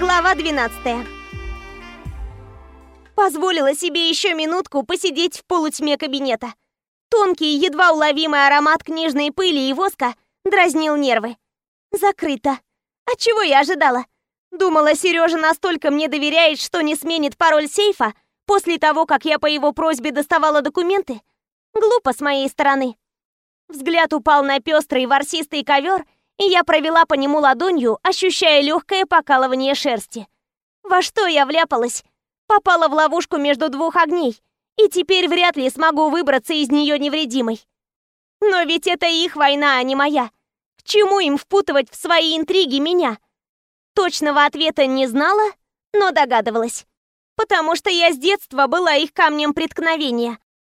Глава 12 Позволила себе еще минутку посидеть в полутьме кабинета. Тонкий, едва уловимый аромат книжной пыли и воска дразнил нервы. Закрыто. А чего я ожидала? Думала, Сережа настолько мне доверяет, что не сменит пароль сейфа после того, как я по его просьбе доставала документы? Глупо с моей стороны. Взгляд упал на пестрый ворсистый ковер, и я провела по нему ладонью, ощущая легкое покалывание шерсти. Во что я вляпалась? Попала в ловушку между двух огней, и теперь вряд ли смогу выбраться из нее невредимой. Но ведь это их война, а не моя. К чему им впутывать в свои интриги меня? Точного ответа не знала, но догадывалась. Потому что я с детства была их камнем преткновения.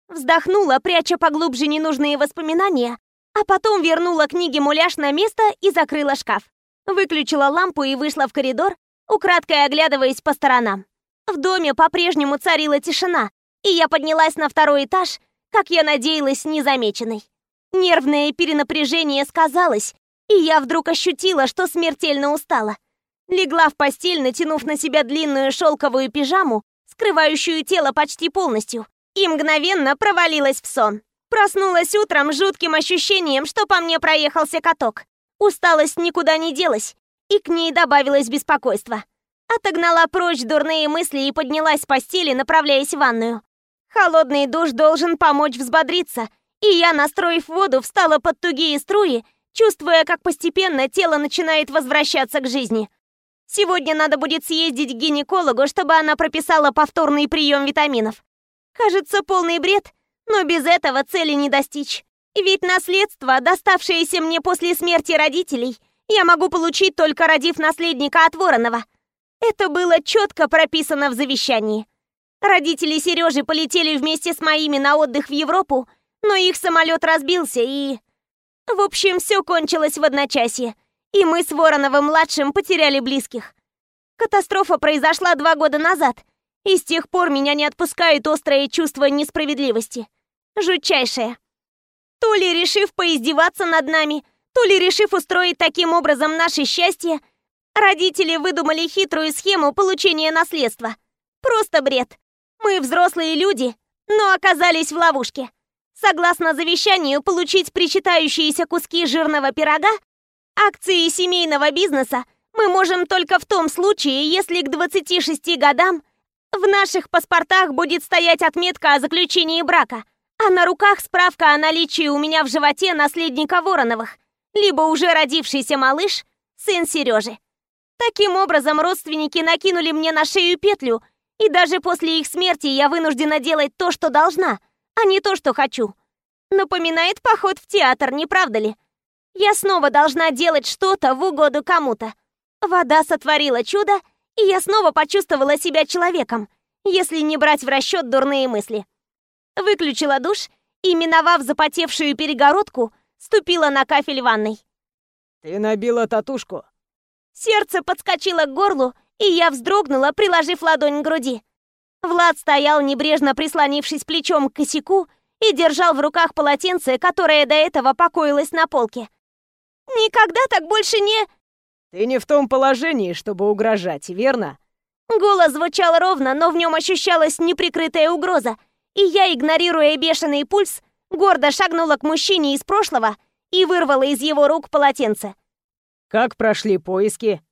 Вздохнула, пряча поглубже ненужные воспоминания, а потом вернула книги муляж на место и закрыла шкаф. Выключила лампу и вышла в коридор, украдкой оглядываясь по сторонам. В доме по-прежнему царила тишина, и я поднялась на второй этаж, как я надеялась, незамеченной. Нервное перенапряжение сказалось, и я вдруг ощутила, что смертельно устала. Легла в постель, натянув на себя длинную шелковую пижаму, скрывающую тело почти полностью, и мгновенно провалилась в сон. Проснулась утром жутким ощущением, что по мне проехался каток. Усталость никуда не делась, и к ней добавилось беспокойство. Отогнала прочь дурные мысли и поднялась с постели, направляясь в ванную. Холодный душ должен помочь взбодриться, и я, настроив воду, встала под тугие струи, чувствуя, как постепенно тело начинает возвращаться к жизни. Сегодня надо будет съездить к гинекологу, чтобы она прописала повторный прием витаминов. Кажется, полный бред, но без этого цели не достичь. Ведь наследство, доставшееся мне после смерти родителей, я могу получить только родив наследника от Воронова. Это было четко прописано в завещании. Родители Сережи полетели вместе с моими на отдых в Европу, но их самолет разбился и... В общем, все кончилось в одночасье, и мы с Вороновым-младшим потеряли близких. Катастрофа произошла два года назад, и с тех пор меня не отпускает острое чувство несправедливости. Жутчайшее. То ли решив поиздеваться над нами, то ли решив устроить таким образом наше счастье, родители выдумали хитрую схему получения наследства. Просто бред. Мы взрослые люди, но оказались в ловушке. Согласно завещанию, получить причитающиеся куски жирного пирога, акции семейного бизнеса мы можем только в том случае, если к 26 годам в наших паспортах будет стоять отметка о заключении брака, а на руках справка о наличии у меня в животе наследника Вороновых, либо уже родившийся малыш, сын Сережи. Таким образом, родственники накинули мне на шею петлю, и даже после их смерти я вынуждена делать то, что должна, а не то, что хочу. Напоминает поход в театр, не правда ли? Я снова должна делать что-то в угоду кому-то. Вода сотворила чудо, и я снова почувствовала себя человеком, если не брать в расчет дурные мысли. Выключила душ и, миновав запотевшую перегородку, ступила на кафель ванной. «Ты набила татушку?» Сердце подскочило к горлу, и я вздрогнула, приложив ладонь к груди. Влад стоял, небрежно прислонившись плечом к косяку, и держал в руках полотенце, которое до этого покоилось на полке. «Никогда так больше не...» Ты не в том положении, чтобы угрожать, верно? Голос звучал ровно, но в нем ощущалась неприкрытая угроза. И я, игнорируя бешеный пульс, гордо шагнула к мужчине из прошлого и вырвала из его рук полотенце. Как прошли поиски?